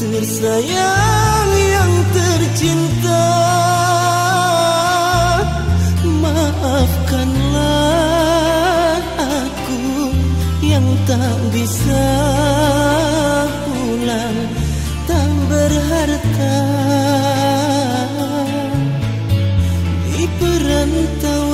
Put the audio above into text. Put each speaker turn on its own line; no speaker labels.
Tersayang, yang tercinta. Maafkanlah aku yang tak bisa pulang Tak berharta. Di perantauan